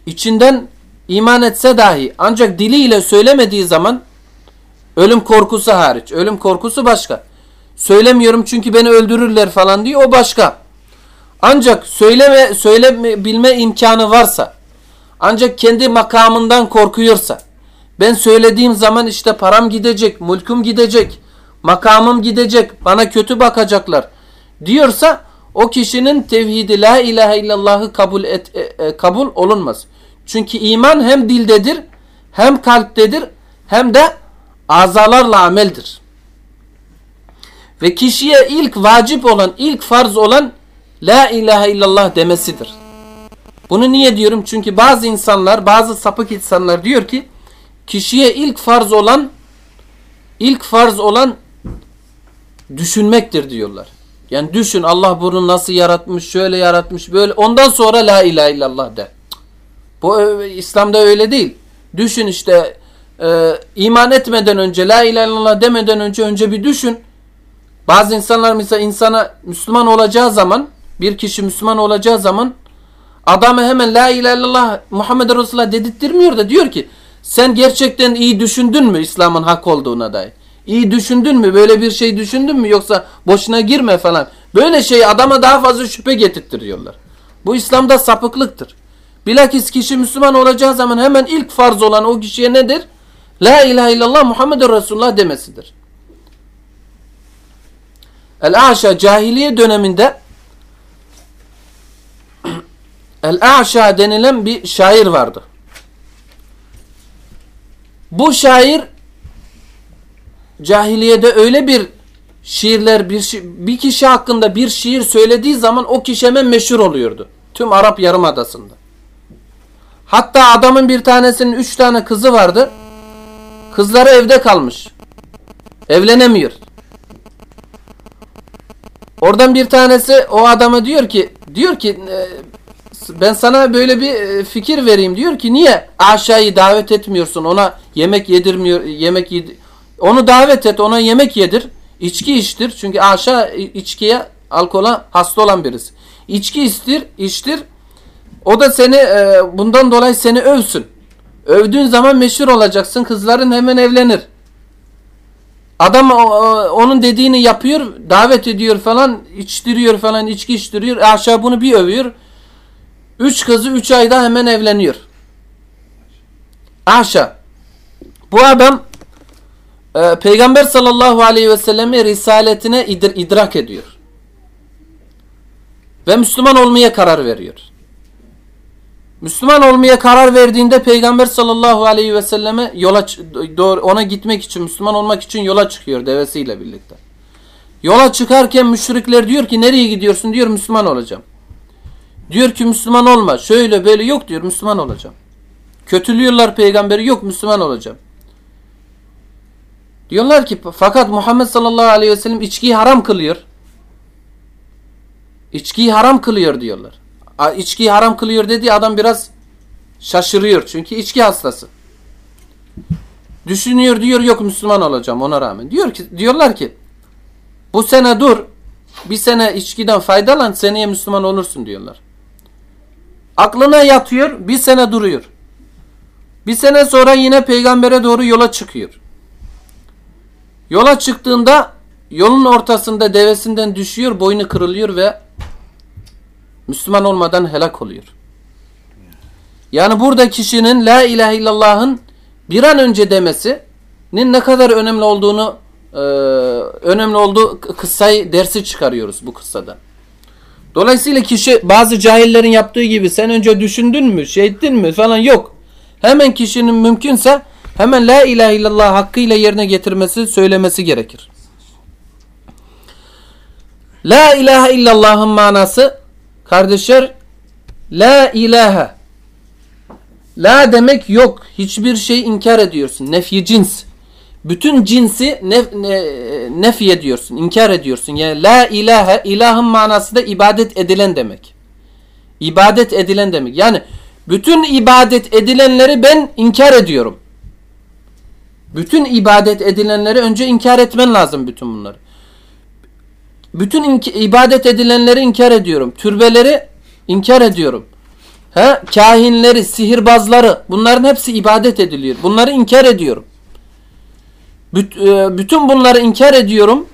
içinden iman etse dahi ancak diliyle söylemediği zaman ölüm korkusu hariç. Ölüm korkusu başka. Söylemiyorum çünkü beni öldürürler falan diyor o başka. Ancak söyleme söyleme bilme imkanı varsa ancak kendi makamından korkuyorsa ben söylediğim zaman işte param gidecek, mülküm gidecek, makamım gidecek, bana kötü bakacaklar diyorsa o kişinin tevhidi la ilahe illallahı kabul et, e, e, kabul olunmaz. Çünkü iman hem dildedir, hem kalptedir, hem de azalarla ameldir. Ve kişiye ilk vacip olan, ilk farz olan la ilahe illallah demesidir. Bunu niye diyorum? Çünkü bazı insanlar, bazı sapık insanlar diyor ki kişiye ilk farz olan ilk farz olan düşünmektir diyorlar. Yani düşün Allah bunu nasıl yaratmış, şöyle yaratmış, böyle. Ondan sonra la ilahe illallah de. Bu İslam'da öyle değil. Düşün işte e, iman etmeden önce, la ilahe illallah demeden önce önce bir düşün. Bazı insanlar mesela insana Müslüman olacağı zaman, bir kişi Müslüman olacağı zaman adamı hemen la ilahe illallah Muhammed Resulullah dedirtmiyor da diyor ki sen gerçekten iyi düşündün mü İslam'ın hak olduğuna dair? İyi düşündün mü? Böyle bir şey düşündün mü? Yoksa boşuna girme falan. Böyle şey adama daha fazla şüphe getirtiyorlar. Bu İslam'da sapıklıktır. Bilakis kişi Müslüman olacağı zaman hemen ilk farz olan o kişiye nedir? La ilahe illallah Muhammedur Resulullah demesidir. El-Aşa cahiliye döneminde El-Aşa denilen bir şair vardı. Bu şair cahiliyede öyle bir şiirler bir, bir kişi hakkında bir şiir söylediği zaman o kişi hemen meşhur oluyordu. Tüm Arap Yarımadası'nda. Hatta adamın bir tanesinin üç tane kızı vardı. Kızları evde kalmış. Evlenemiyor. Oradan bir tanesi o adama diyor ki diyor ki e, ben sana böyle bir e, fikir vereyim diyor ki niye aşağıyı davet etmiyorsun ona yemek yedirmiyor yemek yed onu davet et ona yemek yedir içki içtir çünkü aşağı içkiye alkola hasta olan birisi içki istir içtir o da seni e, bundan dolayı seni övsün övdüğün zaman meşhur olacaksın kızların hemen evlenir Adam onun dediğini yapıyor, davet ediyor falan, içtiriyor falan, içki içtiriyor. Aşağı bunu bir övüyor. Üç kızı üç ayda hemen evleniyor. Aşağı. Bu adam e, Peygamber sallallahu aleyhi ve sellemi risaletine idr idrak ediyor. Ve Müslüman olmaya karar veriyor. Müslüman olmaya karar verdiğinde Peygamber sallallahu aleyhi ve selleme yola doğru ona gitmek için Müslüman olmak için yola çıkıyor devesiyle birlikte. Yola çıkarken müşrikler diyor ki nereye gidiyorsun diyor Müslüman olacağım. Diyor ki Müslüman olma şöyle böyle yok diyor Müslüman olacağım. Kötülüyorlar peygamberi yok Müslüman olacağım. Diyorlar ki fakat Muhammed sallallahu aleyhi ve sellem içkiyi haram kılıyor. İçkiyi haram kılıyor diyorlar içkiyi haram kılıyor dediği adam biraz şaşırıyor. Çünkü içki hastası. Düşünüyor diyor yok Müslüman olacağım ona rağmen. Diyor ki diyorlar ki bu sene dur bir sene içkiden faydalan seneye Müslüman olursun diyorlar. Aklına yatıyor bir sene duruyor. Bir sene sonra yine peygambere doğru yola çıkıyor. Yola çıktığında yolun ortasında devesinden düşüyor boynu kırılıyor ve Müslüman olmadan helak oluyor. Yani burada kişinin la ilahe illallah'ın bir an önce demesinin ne kadar önemli olduğunu e, önemli olduğu kıssayı dersi çıkarıyoruz bu kıssada. Dolayısıyla kişi bazı cahillerin yaptığı gibi sen önce düşündün mü, şey ettin mi falan yok. Hemen kişinin mümkünse hemen la ilahe illallah hakkıyla yerine getirmesi, söylemesi gerekir. La ilahe illallah'ın manası Kardeşler la ilahe la demek yok. Hiçbir şey inkar ediyorsun. Nefyi cins. Bütün cinsi nef, ne, nefi ediyorsun. inkar ediyorsun. Yani la ilahe ilahın manası da ibadet edilen demek. İbadet edilen demek. Yani bütün ibadet edilenleri ben inkar ediyorum. Bütün ibadet edilenleri önce inkar etmen lazım bütün bunları. Bütün ibadet edilenleri inkar ediyorum. Türbeleri inkar ediyorum. He? Kahinleri, sihirbazları bunların hepsi ibadet ediliyor. Bunları inkar ediyorum. E, bütün bunları inkar ediyorum.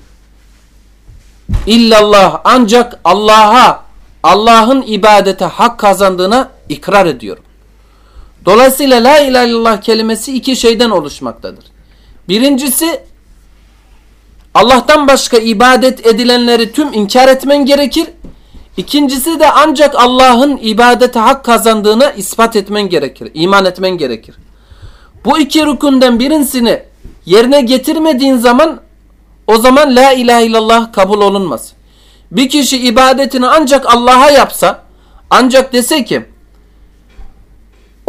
İllallah ancak Allah'a Allah'ın ibadete hak kazandığına ikrar ediyorum. Dolayısıyla la ilahe illallah kelimesi iki şeyden oluşmaktadır. Birincisi Allah'tan başka ibadet edilenleri tüm inkar etmen gerekir. İkincisi de ancak Allah'ın ibadete hak kazandığına ispat etmen gerekir. iman etmen gerekir. Bu iki rükunden birisini yerine getirmediğin zaman o zaman la ilahe illallah kabul olunmaz. Bir kişi ibadetini ancak Allah'a yapsa ancak dese ki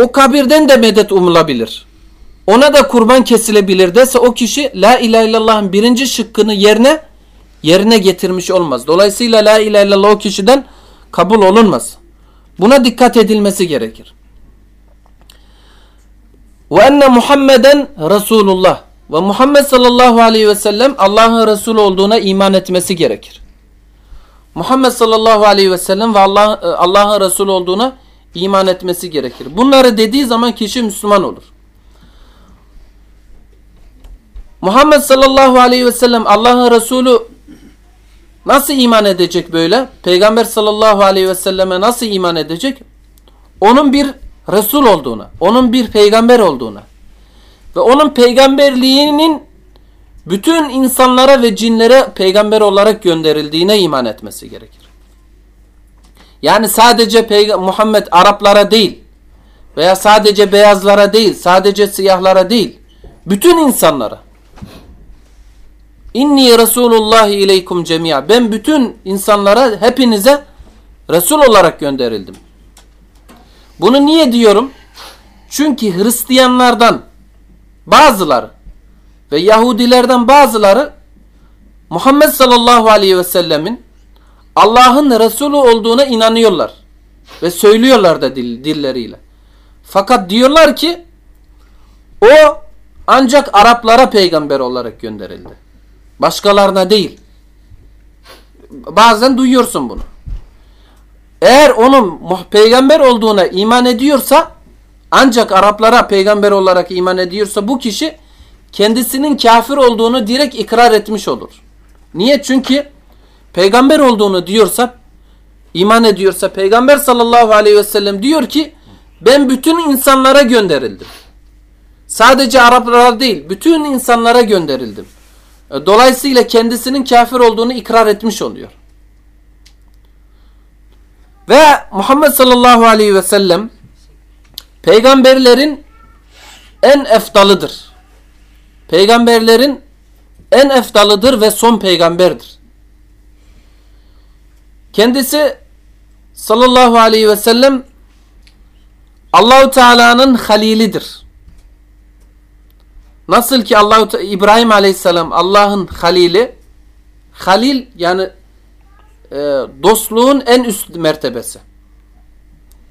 o kabirden de medet umulabilir ona da kurban kesilebilir dese o kişi la ilahe illallah'ın birinci şıkkını yerine yerine getirmiş olmaz. Dolayısıyla la ilahe illallah o kişiden kabul olunmaz. Buna dikkat edilmesi gerekir. Ve enne Muhammeden Resulullah. Ve Muhammed sallallahu aleyhi ve sellem Allah'ın Resulü olduğuna iman etmesi gerekir. Muhammed sallallahu aleyhi ve sellem ve Allah'ın Allah Resulü olduğuna iman etmesi gerekir. Bunları dediği zaman kişi Müslüman olur. Muhammed sallallahu aleyhi ve sellem Allah'ın Resulü nasıl iman edecek böyle? Peygamber sallallahu aleyhi ve selleme nasıl iman edecek? Onun bir Resul olduğuna, onun bir peygamber olduğuna ve onun peygamberliğinin bütün insanlara ve cinlere peygamber olarak gönderildiğine iman etmesi gerekir. Yani sadece Muhammed Araplara değil veya sadece beyazlara değil, sadece siyahlara değil, bütün insanlara. İnni Resulullah ileykum cemia. Ben bütün insanlara, hepinize Resul olarak gönderildim. Bunu niye diyorum? Çünkü Hristiyanlardan bazıları ve Yahudilerden bazıları Muhammed sallallahu aleyhi ve sellemin Allah'ın Resulü olduğuna inanıyorlar. Ve söylüyorlar da dil, dilleriyle. Fakat diyorlar ki o ancak Araplara peygamber olarak gönderildi. Başkalarına değil. Bazen duyuyorsun bunu. Eğer onun peygamber olduğuna iman ediyorsa ancak Araplara peygamber olarak iman ediyorsa bu kişi kendisinin kafir olduğunu direkt ikrar etmiş olur. Niye? Çünkü peygamber olduğunu diyorsa iman ediyorsa peygamber sallallahu aleyhi ve sellem diyor ki ben bütün insanlara gönderildim. Sadece Araplara değil bütün insanlara gönderildim. E, dolayısıyla kendisinin kafir olduğunu ikrar etmiş oluyor. Ve Muhammed sallallahu aleyhi ve sellem peygamberlerin en eftalıdır. Peygamberlerin en eftalıdır ve son peygamberdir. Kendisi sallallahu aleyhi ve sellem Allahu Teala'nın halilidir. Nasıl ki Allahu İbrahim Aleyhisselam Allah'ın halili halil yani e, dostluğun en üst mertebesi.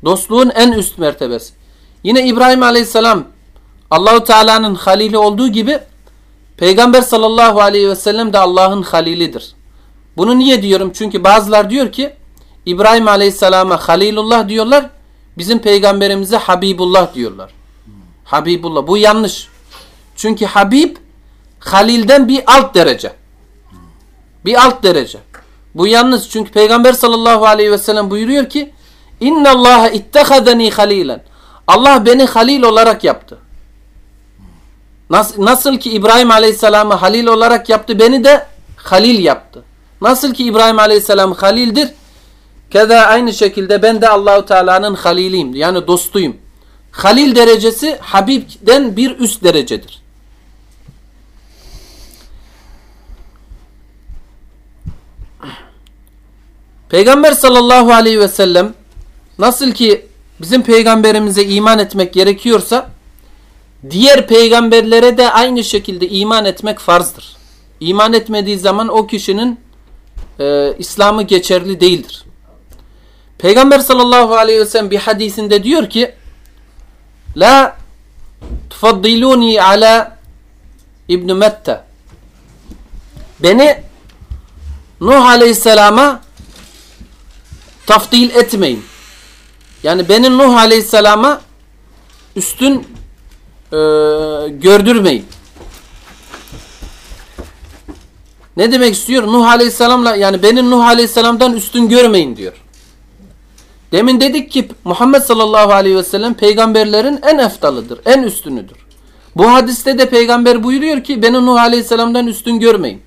Dostluğun en üst mertebesi. Yine İbrahim Aleyhisselam Allahu Teala'nın halili olduğu gibi Peygamber sallallahu aleyhi ve sellem de Allah'ın halilidir. Bunu niye diyorum? Çünkü bazılar diyor ki İbrahim Aleyhisselam'a Halilullah diyorlar. Bizim peygamberimize Habibullah diyorlar. Habibullah. Bu yanlış. Çünkü Habib Halil'den bir alt derece. Bir alt derece. Bu yanlış. Çünkü Peygamber sallallahu aleyhi ve sellem buyuruyor ki İnna Allah ittehadeni halilen. Allah beni halil olarak yaptı. Nasıl, nasıl ki İbrahim aleyhisselamı halil olarak yaptı beni de halil yaptı. Nasıl ki İbrahim aleyhisselam halildir keda aynı şekilde ben de Allahu Teala'nın haliliyim. Yani dostuyum. Halil derecesi Habib'den bir üst derecedir. Peygamber sallallahu aleyhi ve sellem nasıl ki bizim peygamberimize iman etmek gerekiyorsa diğer peygamberlere de aynı şekilde iman etmek farzdır. İman etmediği zaman o kişinin e, İslam'ı geçerli değildir. Peygamber sallallahu aleyhi ve sellem bir hadisinde diyor ki La tufaddiluni ala İbn Mette Beni Nuh aleyhisselama tafdil etmeyin. Yani beni Nuh aleyhisselama üstün e, gördürmeyin. Ne demek istiyor? Nuh aleyhisselamla yani beni Nuh aleyhisselamdan üstün görmeyin diyor. Demin dedik ki Muhammed sallallahu aleyhi ve sellem peygamberlerin en eftalıdır, en üstünüdür. Bu hadiste de peygamber buyuruyor ki beni Nuh aleyhisselamdan üstün görmeyin.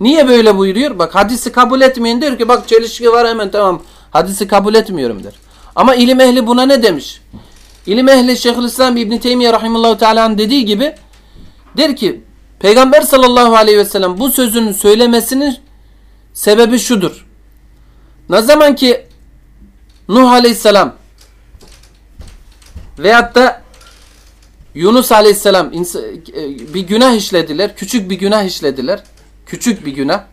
Niye böyle buyuruyor? Bak hadisi kabul etmeyin diyor ki bak çelişki var hemen tamam hadisi kabul etmiyorum der. Ama ilim ehli buna ne demiş? İlim ehli Şeyhülislam İbn Teymiyye rahimehullah teala'nın dediği gibi der ki Peygamber sallallahu aleyhi ve sellem bu sözünün söylemesinin sebebi şudur. Ne zaman ki Nuh aleyhisselam veyahut da Yunus aleyhisselam bir günah işlediler. Küçük bir günah işlediler. Küçük bir günah.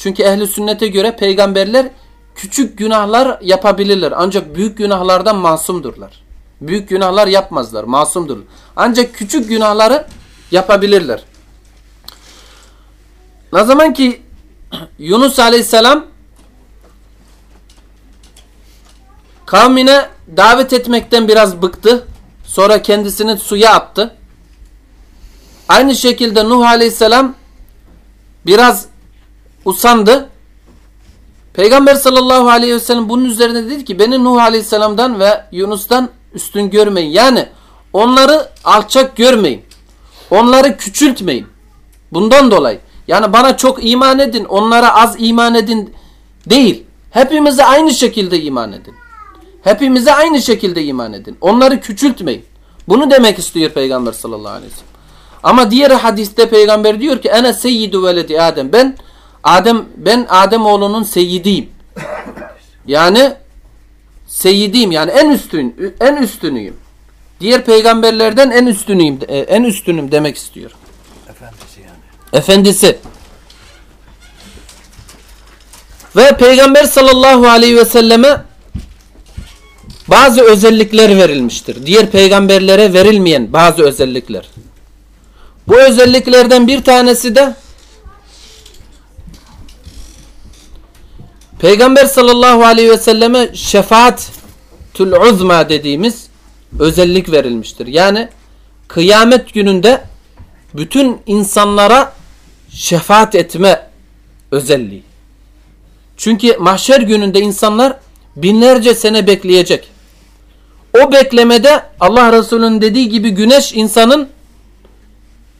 Çünkü ehli sünnete göre peygamberler küçük günahlar yapabilirler. Ancak büyük günahlardan masumdurlar. Büyük günahlar yapmazlar. Masumdurlar. Ancak küçük günahları yapabilirler. Ne zaman ki Yunus aleyhisselam kavmine davet etmekten biraz bıktı. Sonra kendisini suya attı. Aynı şekilde Nuh Aleyhisselam biraz usandı. Peygamber sallallahu aleyhi ve sellem bunun üzerine dedi ki beni Nuh Aleyhisselam'dan ve Yunus'tan üstün görmeyin. Yani onları alçak görmeyin. Onları küçültmeyin. Bundan dolayı. Yani bana çok iman edin, onlara az iman edin değil. Hepimize aynı şekilde iman edin. Hepimize aynı şekilde iman edin. Onları küçültmeyin. Bunu demek istiyor Peygamber sallallahu aleyhi ve sellem. Ama diğer hadiste Peygamber diyor ki ene seyyidu veledi Adem. Ben Adem ben Adem oğlunun seyyidiyim. Yani seyyidiyim yani en üstün en üstünüyüm. Diğer peygamberlerden en üstünüyüm e, en üstünüm demek istiyor. Efendisi yani. Efendisi. Ve Peygamber sallallahu aleyhi ve selleme bazı özellikler verilmiştir. Diğer peygamberlere verilmeyen bazı özellikler. Bu özelliklerden bir tanesi de Peygamber sallallahu aleyhi ve selleme şefaatül uzma dediğimiz özellik verilmiştir. Yani kıyamet gününde bütün insanlara şefaat etme özelliği. Çünkü mahşer gününde insanlar binlerce sene bekleyecek. O beklemede Allah Resulü'nün dediği gibi güneş insanın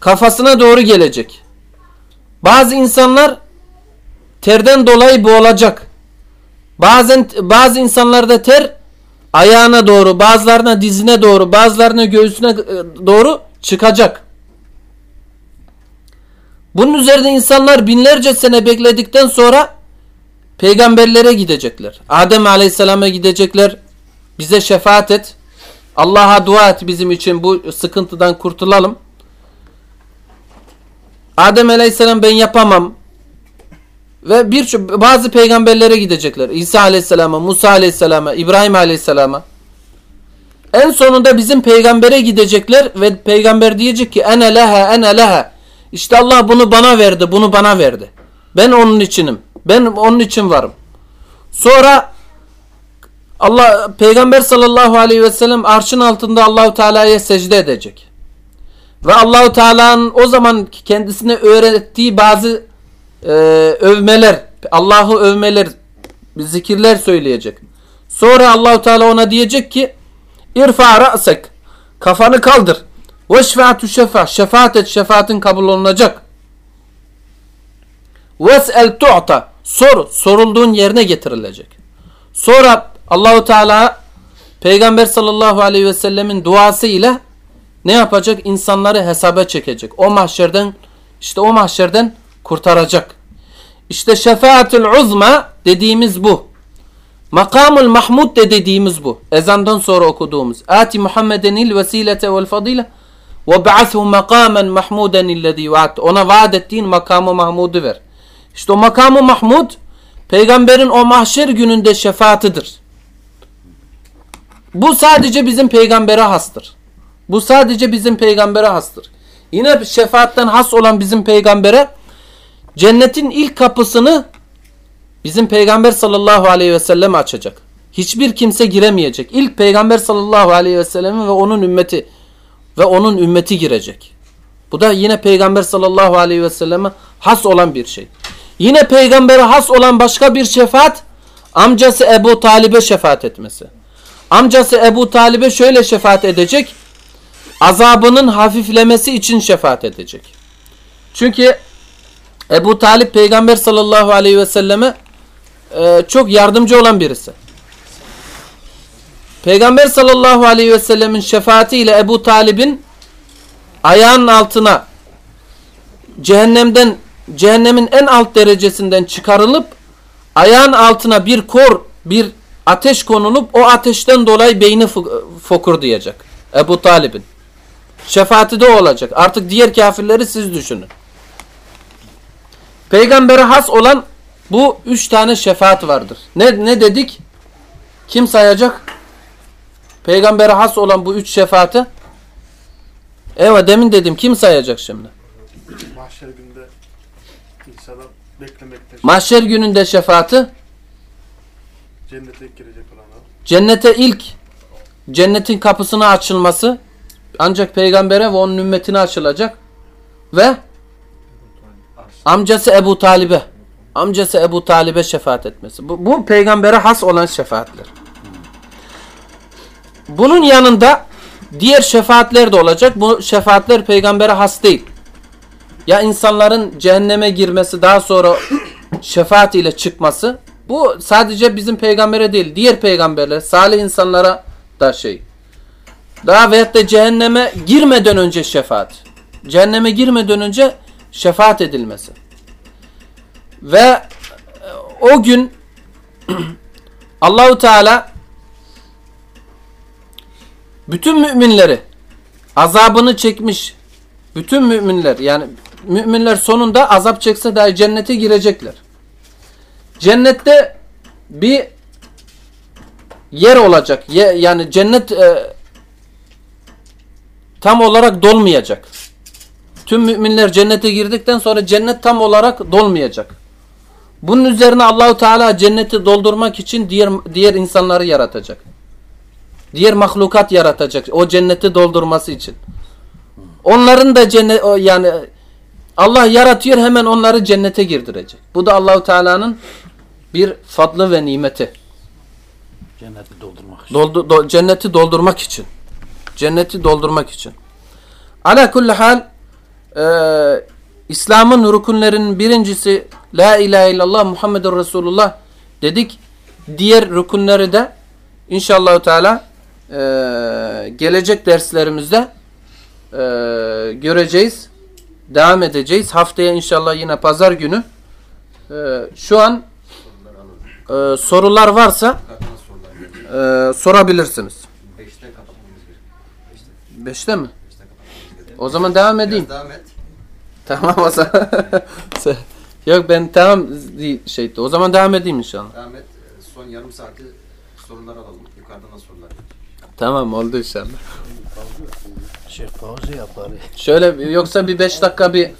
kafasına doğru gelecek. Bazı insanlar terden dolayı boğulacak. Bazen bazı insanlarda ter ayağına doğru, bazılarına dizine doğru, bazılarına göğsüne doğru çıkacak. Bunun üzerinde insanlar binlerce sene bekledikten sonra peygamberlere gidecekler. Adem Aleyhisselam'a gidecekler. Bize şefaat et. Allah'a dua et bizim için bu sıkıntıdan kurtulalım. Adem Aleyhisselam ben yapamam. Ve bir bazı peygamberlere gidecekler. İsa Aleyhisselam'a, Musa Aleyhisselam'a, İbrahim Aleyhisselam'a. En sonunda bizim peygambere gidecekler ve peygamber diyecek ki ene leha ene leha. İşte Allah bunu bana verdi, bunu bana verdi. Ben onun içinim. Ben onun için varım. Sonra Allah Peygamber sallallahu aleyhi ve sellem arşın altında Allahu Teala'ya secde edecek. Ve Allahu Teala'nın o zaman kendisine öğrettiği bazı e, övmeler, Allah'ı övmeler, zikirler söyleyecek. Sonra Allahu Teala ona diyecek ki: "İrfa ra'sek." Kafanı kaldır. Veşfa'tu şefa. Şefaat et. Şefaatin kabul olunacak. Ves'el tu'ta. Sor. Sorulduğun yerine getirilecek. Sonra Allahu Teala Peygamber sallallahu aleyhi ve sellemin duası ile ne yapacak? İnsanları hesaba çekecek. O mahşerden işte o mahşerden kurtaracak. İşte şefaatül uzma dediğimiz bu. Makamul mahmud de dediğimiz bu. Ezandan sonra okuduğumuz. Ati Muhammedenil vesilete vel fadile ve ba'athu makamen mahmuden illezî vaat. Ona vaat ettiğin makamı mahmudu ver. İşte o makamı mahmud peygamberin o mahşer gününde şefaatidir. Bu sadece bizim peygambere hastır. Bu sadece bizim peygambere hastır. Yine şefaatten has olan bizim peygambere cennetin ilk kapısını bizim peygamber sallallahu aleyhi ve sellem açacak. Hiçbir kimse giremeyecek. İlk peygamber sallallahu aleyhi ve sellem ve onun ümmeti ve onun ümmeti girecek. Bu da yine peygamber sallallahu aleyhi ve selleme has olan bir şey. Yine peygambere has olan başka bir şefaat amcası Ebu Talib'e şefaat etmesi. Amcası Ebu Talib'e şöyle şefaat edecek. Azabının hafiflemesi için şefaat edecek. Çünkü Ebu Talip peygamber sallallahu aleyhi ve selleme e, çok yardımcı olan birisi. Peygamber sallallahu aleyhi ve sellemin şefaatiyle Ebu Talib'in ayağının altına cehennemden cehennemin en alt derecesinden çıkarılıp ayağın altına bir kor bir ateş konulup o ateşten dolayı beyni fokur diyecek. Ebu Talib'in. Şefaati de olacak. Artık diğer kafirleri siz düşünün. Peygambere has olan bu üç tane şefaat vardır. Ne, ne dedik? Kim sayacak? Peygambere has olan bu üç şefaati. Evet demin dedim. Kim sayacak şimdi? Mahşer günde insanlar beklemekte. Mahşer gününde şefaati. Cennete girecek olanlar. Cennete ilk cennetin kapısına açılması ancak peygambere ve onun ümmetine açılacak. ve amcası Ebu Talib'e amcası Ebu Talib'e şefaat etmesi. Bu, bu peygambere has olan şefaatler. Bunun yanında diğer şefaatler de olacak. Bu şefaatler peygambere has değil. Ya insanların cehenneme girmesi daha sonra şefaat ile çıkması bu sadece bizim peygambere değil diğer peygamberler salih insanlara da şey. Daha veyahut da cehenneme girmeden önce şefaat. Cehenneme girmeden önce şefaat edilmesi. Ve e, o gün Allahu Teala bütün müminleri azabını çekmiş bütün müminler yani müminler sonunda azap çekse dahi cennete girecekler. Cennette bir yer olacak. Yani cennet e, tam olarak dolmayacak. Tüm müminler cennete girdikten sonra cennet tam olarak dolmayacak. Bunun üzerine Allahu Teala cenneti doldurmak için diğer diğer insanları yaratacak. Diğer mahlukat yaratacak o cenneti doldurması için. Onların da cennet yani Allah yaratıyor hemen onları cennete girdirecek. Bu da Allahu Teala'nın bir fadlı ve nimeti. Cenneti doldurmak için. Doldu, do- cenneti doldurmak için. Cenneti doldurmak için. Ala kulli hal e, İslam'ın rükunlerinin birincisi La ilahe illallah Muhammedur Resulullah dedik. Diğer rükunleri de inşallah Teala e, gelecek derslerimizde e, göreceğiz. Devam edeceğiz. Haftaya inşallah yine pazar günü. E, şu an e, sorular varsa e, sorabilirsiniz. Beşte mi? O zaman devam edeyim. Biraz devam et. Tamam o zaman. Yok ben tamam şeydi. O zaman devam edeyim inşallah. Devam et. Ee, Son yarım saati sorular alalım. Yukarıdan da sorular. Tamam oldu inşallah. Şey pauzu yapar. Şöyle yoksa bir beş dakika bir e,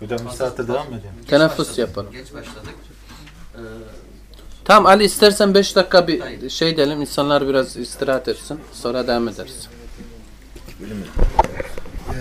Hocam bir saatte devam mı ediyor? teneffüs yapalım. Geç başladık. Ee, Tamam Ali istersen beş dakika bir şey diyelim. insanlar biraz istirahat etsin. Sonra devam ederiz. Şey, e,